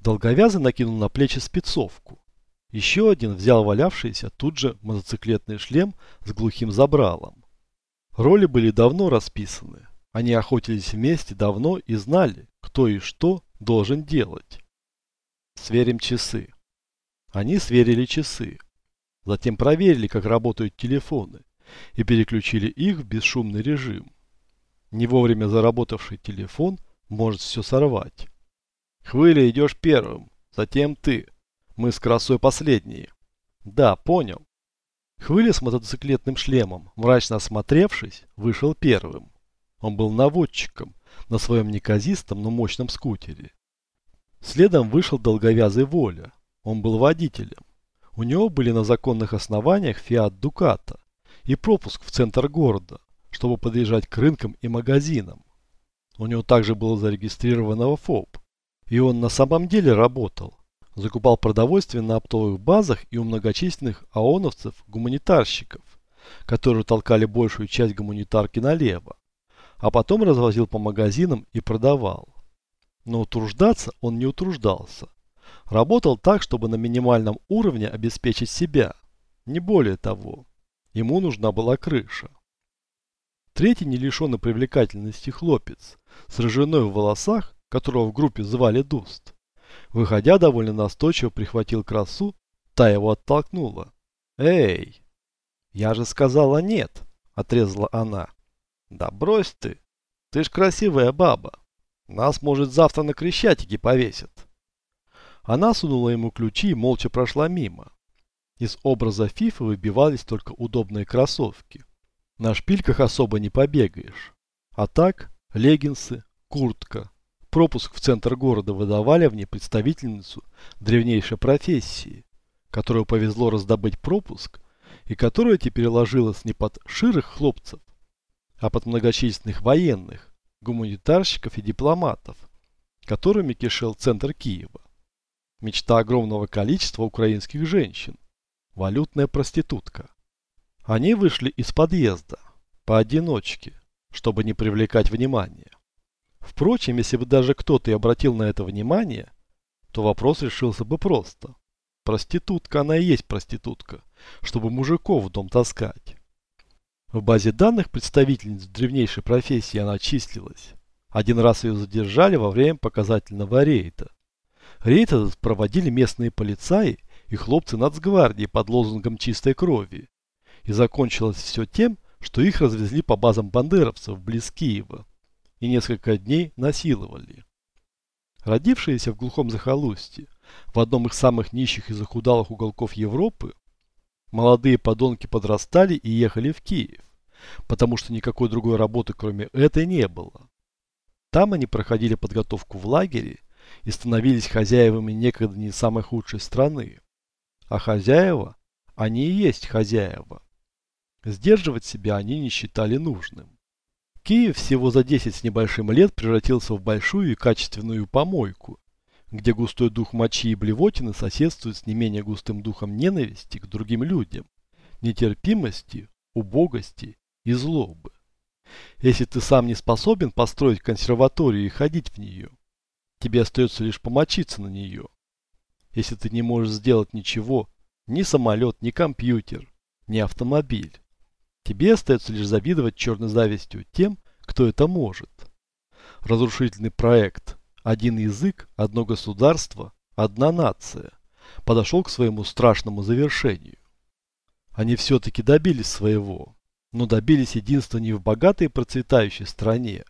Долговязый накинул на плечи спецовку. Еще один взял валявшийся тут же мотоциклетный шлем с глухим забралом. Роли были давно расписаны. Они охотились вместе давно и знали, кто и что должен делать. Сверим часы. Они сверили часы. Затем проверили, как работают телефоны, и переключили их в бесшумный режим. Не вовремя заработавший телефон может все сорвать. Хвыля идешь первым, затем ты. Мы с красой последние. Да, понял. Хвыля с мотоциклетным шлемом, мрачно осмотревшись, вышел первым. Он был наводчиком на своем неказистом, но мощном скутере. Следом вышел долговязый Воля. Он был водителем. У него были на законных основаниях Фиат Дуката и пропуск в центр города, чтобы подъезжать к рынкам и магазинам. У него также было зарегистрированного ФОП. И он на самом деле работал. Закупал продовольствие на оптовых базах и у многочисленных аоновцев-гуманитарщиков, которые толкали большую часть гуманитарки налево, а потом развозил по магазинам и продавал. Но утруждаться он не утруждался. Работал так, чтобы на минимальном уровне обеспечить себя. Не более того. Ему нужна была крыша. Третий не лишенный привлекательности хлопец, с рыжиной в волосах, которого в группе звали Дуст. Выходя, довольно настойчиво прихватил красу, та его оттолкнула. «Эй, я же сказала нет», – отрезала она. «Да брось ты, ты ж красивая баба». Нас, может, завтра на Крещатике повесят. Она сунула ему ключи и молча прошла мимо. Из образа Фифы выбивались только удобные кроссовки. На шпильках особо не побегаешь. А так, леггинсы, куртка. Пропуск в центр города выдавали в ней представительницу древнейшей профессии, которую повезло раздобыть пропуск, и которая теперь ложилась не под ширых хлопцев, а под многочисленных военных, гуманитарщиков и дипломатов, которыми кишел центр Киева. Мечта огромного количества украинских женщин. Валютная проститутка. Они вышли из подъезда, поодиночке, чтобы не привлекать внимания. Впрочем, если бы даже кто-то и обратил на это внимание, то вопрос решился бы просто. Проститутка она и есть проститутка, чтобы мужиков в дом таскать. В базе данных представительниц древнейшей профессии она числилась. Один раз ее задержали во время показательного рейда. Рейд этот проводили местные полицаи и хлопцы нацгвардии под лозунгом чистой крови. И закончилось все тем, что их развезли по базам бандеровцев близ Киева и несколько дней насиловали. Родившиеся в глухом захолустье, в одном из самых нищих и захудалых уголков Европы, Молодые подонки подрастали и ехали в Киев, потому что никакой другой работы кроме этой не было. Там они проходили подготовку в лагере и становились хозяевами некогда не самой худшей страны. А хозяева, они и есть хозяева. Сдерживать себя они не считали нужным. Киев всего за 10 с небольшим лет превратился в большую и качественную помойку, где густой дух мочи и блевотины соседствует с не менее густым духом ненависти к другим людям, нетерпимости, убогости и злобы. Если ты сам не способен построить консерваторию и ходить в нее, тебе остается лишь помочиться на нее. Если ты не можешь сделать ничего, ни самолет, ни компьютер, ни автомобиль, тебе остается лишь завидовать черной завистью тем, кто это может. Разрушительный проект, один язык, одно государство, одна нация подошел к своему страшному завершению. Они все-таки добились своего, но добились единства не в богатой и процветающей стране,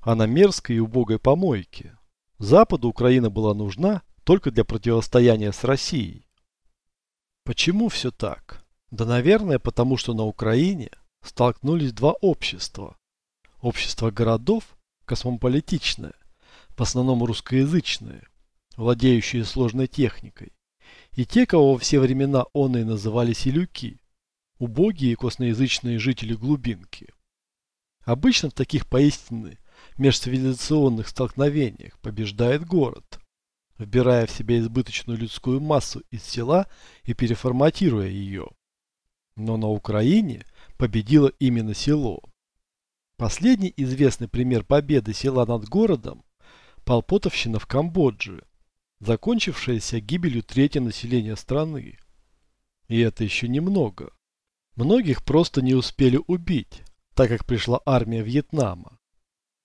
а на мерзкой и убогой помойке. Западу Украина была нужна только для противостояния с Россией. Почему все так? Да, наверное, потому что на Украине столкнулись два общества. Общество городов, космополитичное, в основном русскоязычные, владеющие сложной техникой, и те, кого во все времена он и называли селюки, убогие косноязычные жители глубинки. Обычно в таких поистине межцивилизационных столкновениях побеждает город, вбирая в себя избыточную людскую массу из села и переформатируя ее. Но на Украине победило именно село. Последний известный пример победы села над городом Полпотовщина в Камбодже. закончившаяся гибелью трети населения страны. И это еще немного. Многих просто не успели убить, так как пришла армия Вьетнама.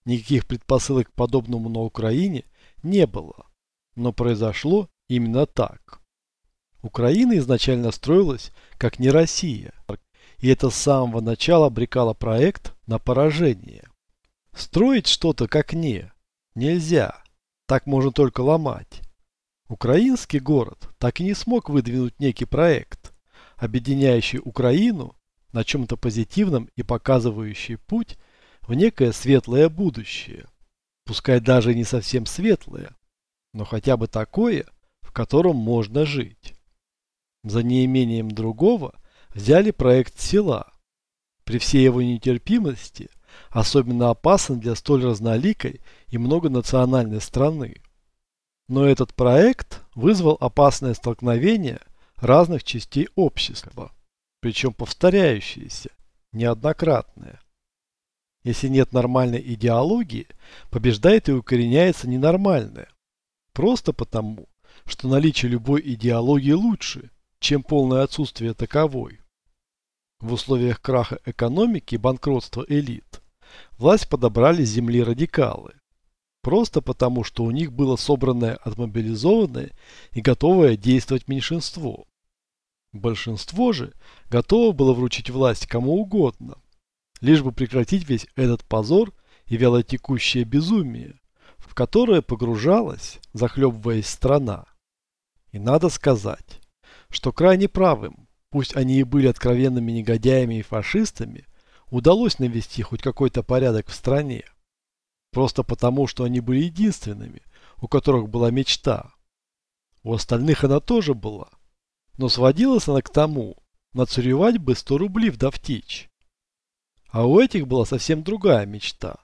Никаких предпосылок к подобному на Украине не было, но произошло именно так. Украина изначально строилась как не Россия, и это с самого начала обрекало проект на поражение. Строить что-то как не нельзя, так можно только ломать. Украинский город так и не смог выдвинуть некий проект, объединяющий Украину на чем-то позитивном и показывающий путь в некое светлое будущее. Пускай даже не совсем светлое, но хотя бы такое, в котором можно жить. За неимением другого взяли проект села. При всей его нетерпимости, особенно опасен для столь разноликой и многонациональной страны. Но этот проект вызвал опасное столкновение разных частей общества, причем повторяющиеся, неоднократные. Если нет нормальной идеологии, побеждает и укореняется ненормальное. Просто потому, что наличие любой идеологии лучше, чем полное отсутствие таковой. В условиях краха экономики и банкротства элит власть подобрали земли радикалы. Просто потому, что у них было собранное, отмобилизованное и готовое действовать меньшинство. Большинство же готово было вручить власть кому угодно, лишь бы прекратить весь этот позор и вялотекущее безумие, в которое погружалась, захлебываясь страна. И надо сказать, что крайне правым пусть они и были откровенными негодяями и фашистами, удалось навести хоть какой-то порядок в стране. Просто потому, что они были единственными, у которых была мечта. У остальных она тоже была. Но сводилась она к тому, нацаревать бы 100 рублей в Давтич. А у этих была совсем другая мечта.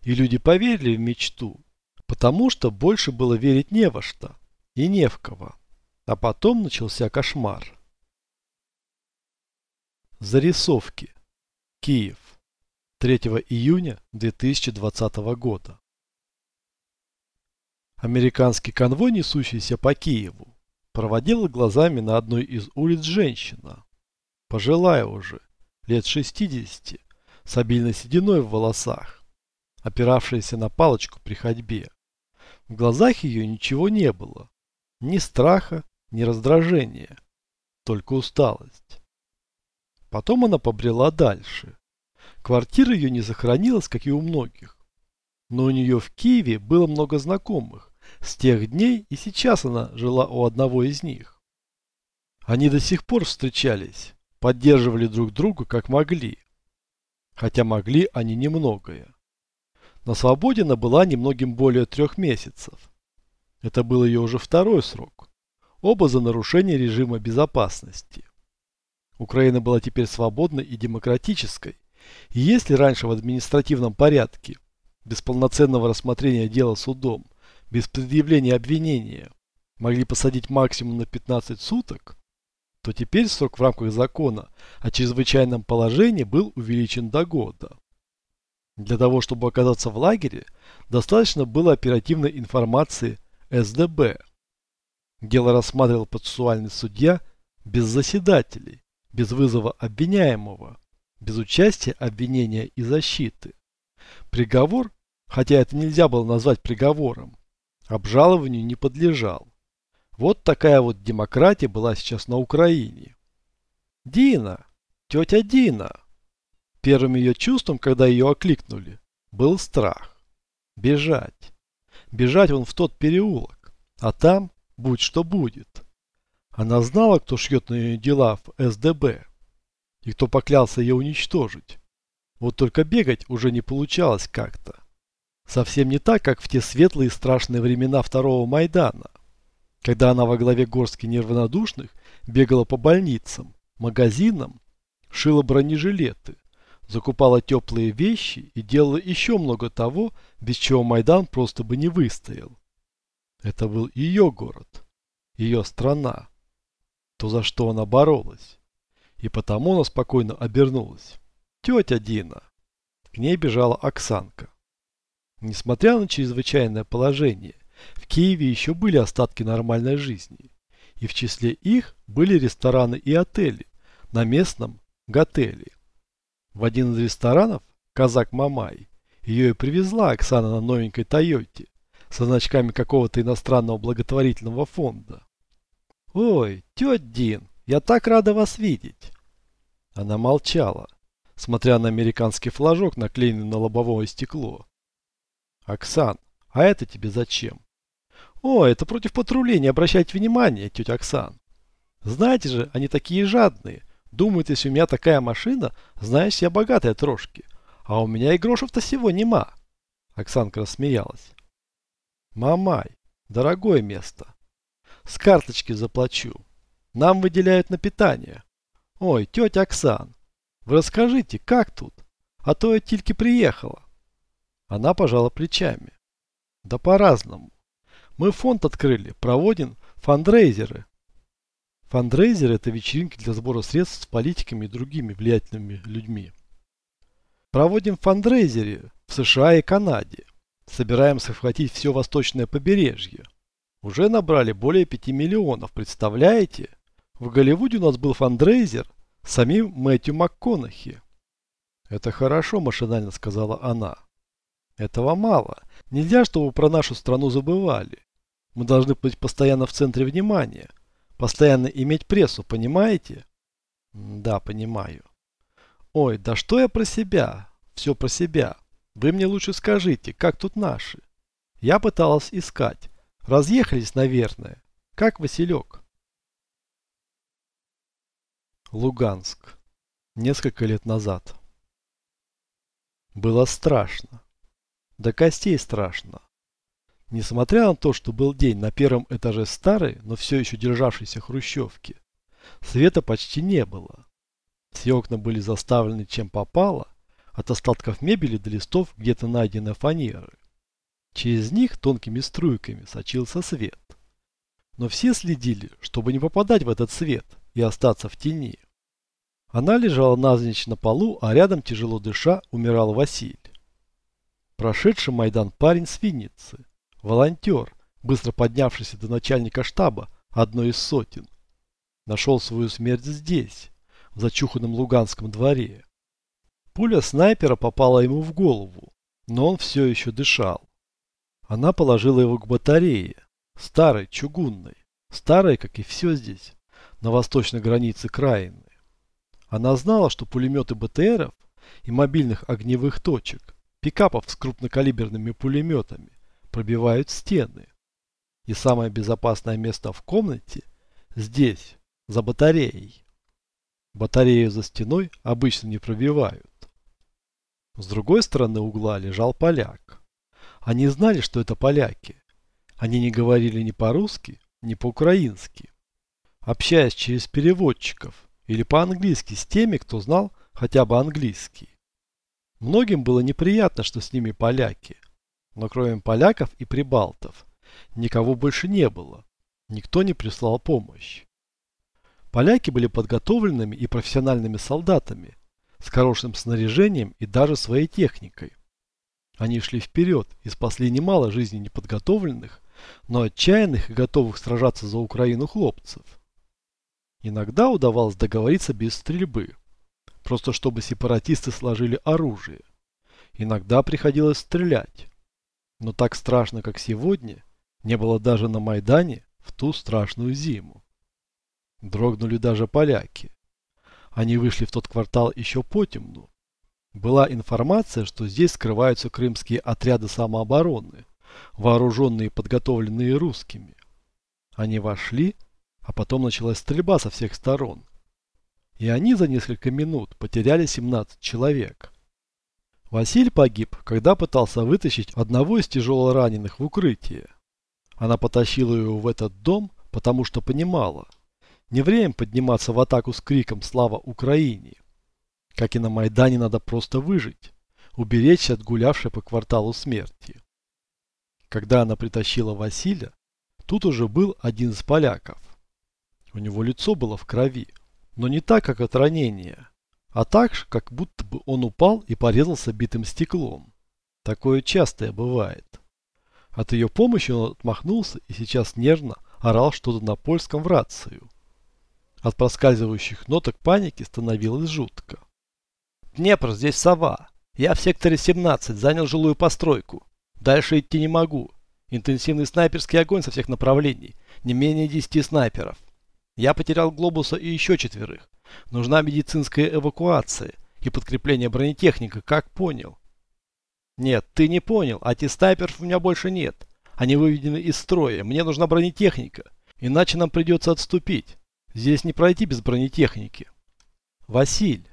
И люди поверили в мечту, потому что больше было верить не во что и не в кого. А потом начался кошмар. Зарисовки. Киев. 3 июня 2020 года. Американский конвой, несущийся по Киеву, проводил глазами на одной из улиц женщина. Пожилая уже, лет 60, с обильной сединой в волосах, опиравшаяся на палочку при ходьбе. В глазах ее ничего не было. Ни страха, ни раздражения. Только усталость. Потом она побрела дальше. Квартира ее не сохранилась, как и у многих. Но у нее в Киеве было много знакомых. С тех дней и сейчас она жила у одного из них. Они до сих пор встречались, поддерживали друг друга как могли. Хотя могли они немногое. На свободе она была немногим более трех месяцев. Это был ее уже второй срок. Оба за нарушение режима безопасности. Украина была теперь свободной и демократической. И если раньше в административном порядке, без полноценного рассмотрения дела судом, без предъявления обвинения, могли посадить максимум на 15 суток, то теперь срок в рамках закона о чрезвычайном положении был увеличен до года. Для того, чтобы оказаться в лагере, достаточно было оперативной информации СДБ. Дело рассматривал процессуальный судья без заседателей, без вызова обвиняемого, без участия обвинения и защиты. Приговор, хотя это нельзя было назвать приговором, обжалованию не подлежал. Вот такая вот демократия была сейчас на Украине. Дина! Тетя Дина! Первым ее чувством, когда ее окликнули, был страх. Бежать. Бежать вон в тот переулок. А там будь что будет. Она знала, кто шьет на ее дела в СДБ. И кто поклялся ее уничтожить. Вот только бегать уже не получалось как-то. Совсем не так, как в те светлые и страшные времена второго Майдана. Когда она во главе горстки неравнодушных бегала по больницам, магазинам, шила бронежилеты, закупала теплые вещи и делала еще много того, без чего Майдан просто бы не выстоял. Это был ее город, ее страна то за что она боролась. И потому она спокойно обернулась. Тетя Дина. К ней бежала Оксанка. Несмотря на чрезвычайное положение, В Киеве еще были остатки нормальной жизни. И в числе их были рестораны и отели на местном Готеле. В один из ресторанов, Казак Мамай, ее и привезла Оксана на новенькой Тойоте со значками какого-то иностранного благотворительного фонда. «Ой, тетя Дин, я так рада вас видеть!» Она молчала, смотря на американский флажок, наклеенный на лобовое стекло. «Оксан, а это тебе зачем?» «О, это против патрулей, не обращайте внимания, тетя Оксан. Знаете же, они такие жадные. Думают, если у меня такая машина, знаешь, я богатая трошки. А у меня и грошев-то всего нема». Оксанка рассмеялась. «Мамай, дорогое место. С карточки заплачу. Нам выделяют на питание. Ой, тетя Оксан, вы расскажите, как тут? А то я тільки приехала. Она пожала плечами. Да по-разному. Мы фонд открыли, проводим фандрейзеры. Фандрейзеры – это вечеринки для сбора средств с политиками и другими влиятельными людьми. Проводим фандрейзеры в США и Канаде. Собираемся охватить все восточное побережье. Уже набрали более 5 миллионов, представляете? В Голливуде у нас был фандрейзер с самим Мэтью МакКонахи. Это хорошо, машинально сказала она. Этого мало. Нельзя, чтобы про нашу страну забывали. Мы должны быть постоянно в центре внимания. Постоянно иметь прессу, понимаете? Да, понимаю. Ой, да что я про себя? Все про себя. Вы мне лучше скажите, как тут наши? Я пыталась искать. Разъехались, наверное. Как Василек? Луганск. Несколько лет назад. Было страшно. До костей страшно. Несмотря на то, что был день на первом этаже старой, но все еще державшейся хрущевки, света почти не было. Все окна были заставлены чем попало, от остатков мебели до листов где-то найденной фанеры. Через них тонкими струйками сочился свет. Но все следили, чтобы не попадать в этот свет и остаться в тени. Она лежала навзничь на полу, а рядом, тяжело дыша, умирал Василь. Прошедший Майдан парень с Винницы, волонтер, быстро поднявшийся до начальника штаба одной из сотен, нашел свою смерть здесь, в зачуханном Луганском дворе. Пуля снайпера попала ему в голову, но он все еще дышал. Она положила его к батарее, старой, чугунной, старой, как и все здесь, на восточной границе краины. Она знала, что пулеметы БТРов и мобильных огневых точек, пикапов с крупнокалиберными пулеметами, пробивают стены. И самое безопасное место в комнате здесь, за батареей. Батарею за стеной обычно не пробивают. С другой стороны угла лежал поляк. Они знали, что это поляки. Они не говорили ни по-русски, ни по-украински. Общаясь через переводчиков или по-английски с теми, кто знал хотя бы английский. Многим было неприятно, что с ними поляки. Но кроме поляков и прибалтов, никого больше не было. Никто не прислал помощь. Поляки были подготовленными и профессиональными солдатами, с хорошим снаряжением и даже своей техникой. Они шли вперед и спасли немало жизней неподготовленных, но отчаянных и готовых сражаться за Украину хлопцев. Иногда удавалось договориться без стрельбы, просто чтобы сепаратисты сложили оружие. Иногда приходилось стрелять. Но так страшно, как сегодня, не было даже на Майдане в ту страшную зиму. Дрогнули даже поляки. Они вышли в тот квартал еще потемну, была информация, что здесь скрываются крымские отряды самообороны, вооруженные и подготовленные русскими. Они вошли, а потом началась стрельба со всех сторон. И они за несколько минут потеряли 17 человек. Василь погиб, когда пытался вытащить одного из тяжело раненых в укрытие. Она потащила его в этот дом, потому что понимала, не время подниматься в атаку с криком «Слава Украине!». Как и на Майдане надо просто выжить, уберечься от гулявшей по кварталу смерти. Когда она притащила Василия, тут уже был один из поляков. У него лицо было в крови, но не так, как от ранения, а так как будто бы он упал и порезался битым стеклом. Такое частое бывает. От ее помощи он отмахнулся и сейчас нервно орал что-то на польском в рацию. От проскальзывающих ноток паники становилось жутко. «Днепр, здесь сова. Я в секторе 17, занял жилую постройку. Дальше идти не могу. Интенсивный снайперский огонь со всех направлений. Не менее 10 снайперов. Я потерял глобуса и еще четверых. Нужна медицинская эвакуация и подкрепление бронетехника, как понял. Нет, ты не понял, а те снайперов у меня больше нет. Они выведены из строя, мне нужна бронетехника, иначе нам придется отступить. Здесь не пройти без бронетехники. Василь.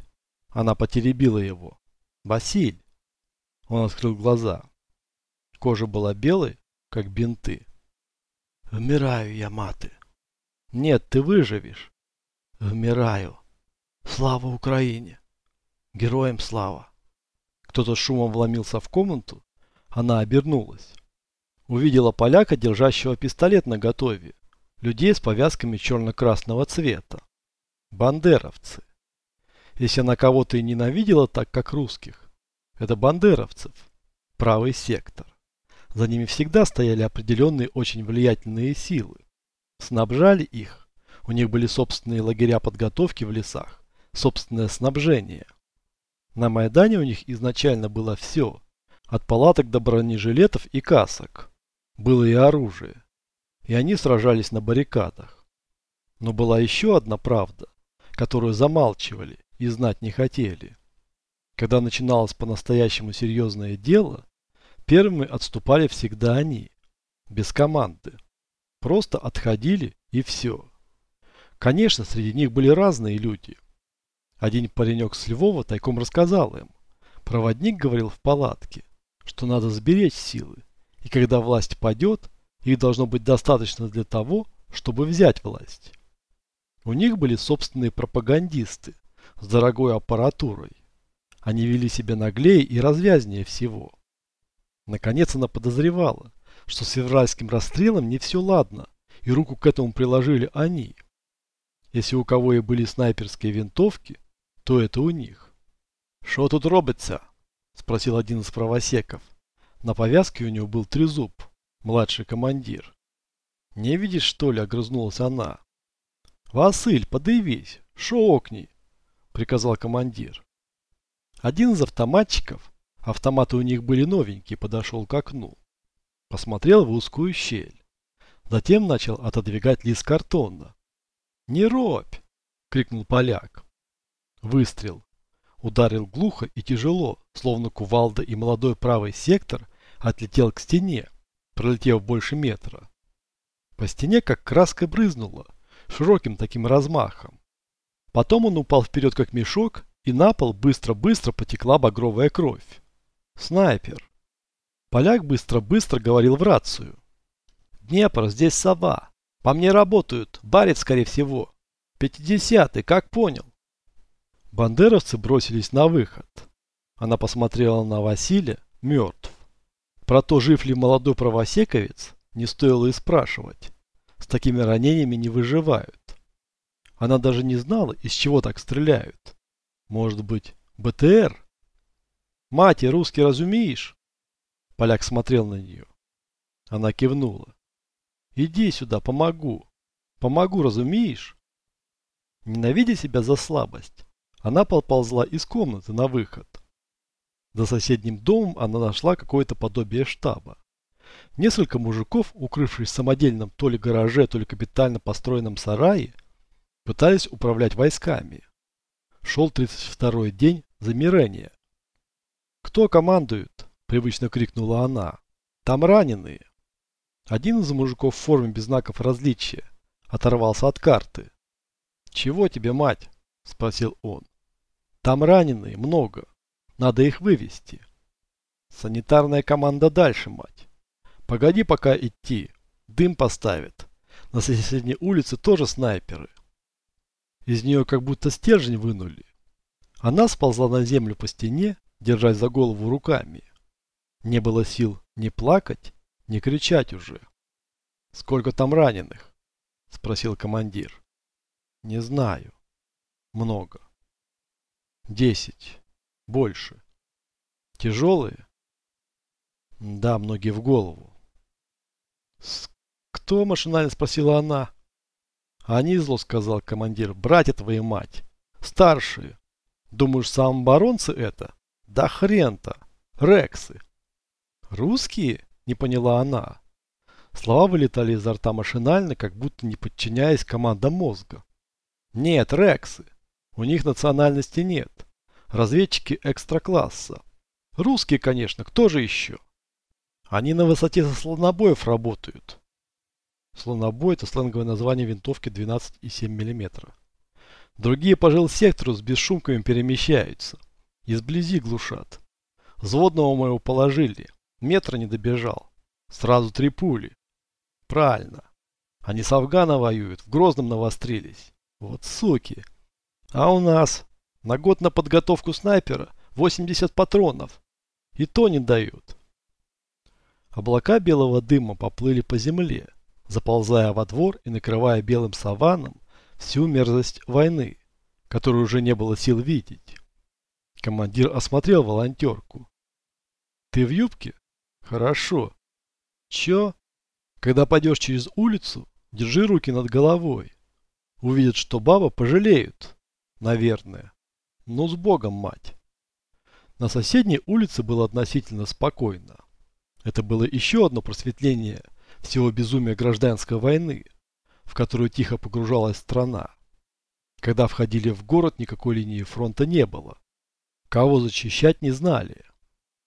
Она потеребила его. Василь. Он открыл глаза. Кожа была белой, как бинты. Вмираю я, маты. Нет, ты выживешь. Вмираю. Слава Украине. Героям слава. Кто-то шумом вломился в комнату. Она обернулась. Увидела поляка, держащего пистолет на готове. Людей с повязками черно-красного цвета. Бандеровцы. Если она кого-то и ненавидела так, как русских, это бандеровцев. Правый сектор. За ними всегда стояли определенные очень влиятельные силы. Снабжали их. У них были собственные лагеря подготовки в лесах, собственное снабжение. На Майдане у них изначально было все, от палаток до бронежилетов и касок. Было и оружие. И они сражались на баррикадах. Но была еще одна правда, которую замалчивали и знать не хотели. Когда начиналось по-настоящему серьезное дело, Первыми отступали всегда они, без команды. Просто отходили и все. Конечно, среди них были разные люди. Один паренек с Львова тайком рассказал им. Проводник говорил в палатке, что надо сберечь силы, и когда власть падет, их должно быть достаточно для того, чтобы взять власть. У них были собственные пропагандисты с дорогой аппаратурой. Они вели себя наглее и развязнее всего. Наконец она подозревала, что с февральским расстрелом не все ладно, и руку к этому приложили они. Если у кого и были снайперские винтовки, то это у них. «Что тут робится?» – спросил один из правосеков. На повязке у него был трезуб, младший командир. «Не видишь, что ли?» – огрызнулась она. «Васыль, подавись, шо окни?» – приказал командир. Один из автоматчиков Автоматы у них были новенькие, подошел к окну. Посмотрел в узкую щель. Затем начал отодвигать лист картона. «Не робь!» — крикнул поляк. Выстрел. Ударил глухо и тяжело, словно кувалда и молодой правый сектор отлетел к стене, пролетев больше метра. По стене как краска брызнула, широким таким размахом. Потом он упал вперед как мешок, и на пол быстро-быстро потекла багровая кровь. Снайпер. Поляк быстро-быстро говорил в рацию. Днепр, здесь сова. По мне работают. Барит, скорее всего. Пятидесятый, как понял? Бандеровцы бросились на выход. Она посмотрела на Василия, мертв. Про то, жив ли молодой правосековец, не стоило и спрашивать. С такими ранениями не выживают. Она даже не знала, из чего так стреляют. Может быть, БТР? Мать, русский разумеешь? Поляк смотрел на нее. Она кивнула. Иди сюда, помогу. Помогу, разумеешь? Ненавидя себя за слабость, она поползла из комнаты на выход. За соседним домом она нашла какое-то подобие штаба. Несколько мужиков, укрывшись в самодельном то ли гараже, то ли капитально построенном сарае, пытались управлять войсками. Шел 32-й день замирения. «Кто командует?» – привычно крикнула она. «Там раненые». Один из мужиков в форме без знаков различия оторвался от карты. «Чего тебе, мать?» – спросил он. «Там раненые, много. Надо их вывести». «Санитарная команда дальше, мать. Погоди пока идти. Дым поставят. На соседней улице тоже снайперы». Из нее как будто стержень вынули. Она сползла на землю по стене держась за голову руками. Не было сил ни плакать, ни кричать уже. «Сколько там раненых?» – спросил командир. «Не знаю. Много. Десять. Больше. Тяжелые?» «Да, многие в голову. «Кто?» – машинально спросила она. «Они зло», – сказал командир. «Братья твои мать. Старшие. Думаешь, самооборонцы это? Да хрен-то. Рексы». «Русские?» – не поняла она. Слова вылетали изо рта машинально, как будто не подчиняясь командам мозга. «Нет, рексы. У них национальности нет. Разведчики экстра-класса. Русские, конечно, кто же еще?» Они на высоте со слонобоев работают. Слонобой – это сленговое название винтовки 12,7 мм. Другие по жилсектору с бесшумками перемещаются. Изблизи глушат. Взводного моего положили. Метра не добежал. Сразу три пули. Правильно. Они с Афгана воюют, в Грозном навострились. Вот суки. А у нас на год на подготовку снайпера 80 патронов. И то не дают. Облака белого дыма поплыли по земле, заползая во двор и накрывая белым саваном всю мерзость войны, которую уже не было сил видеть. Командир осмотрел волонтерку. «Ты в юбке? Хорошо. Чё? Когда пойдешь через улицу, держи руки над головой. Увидят, что баба, пожалеют. Наверное. Ну, с Богом, мать!» На соседней улице было относительно спокойно. Это было еще одно просветление всего безумия гражданской войны, в которую тихо погружалась страна. Когда входили в город, никакой линии фронта не было. Кого зачищать не знали.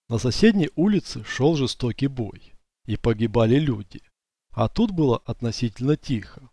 На соседней улице шел жестокий бой, и погибали люди. А тут было относительно тихо.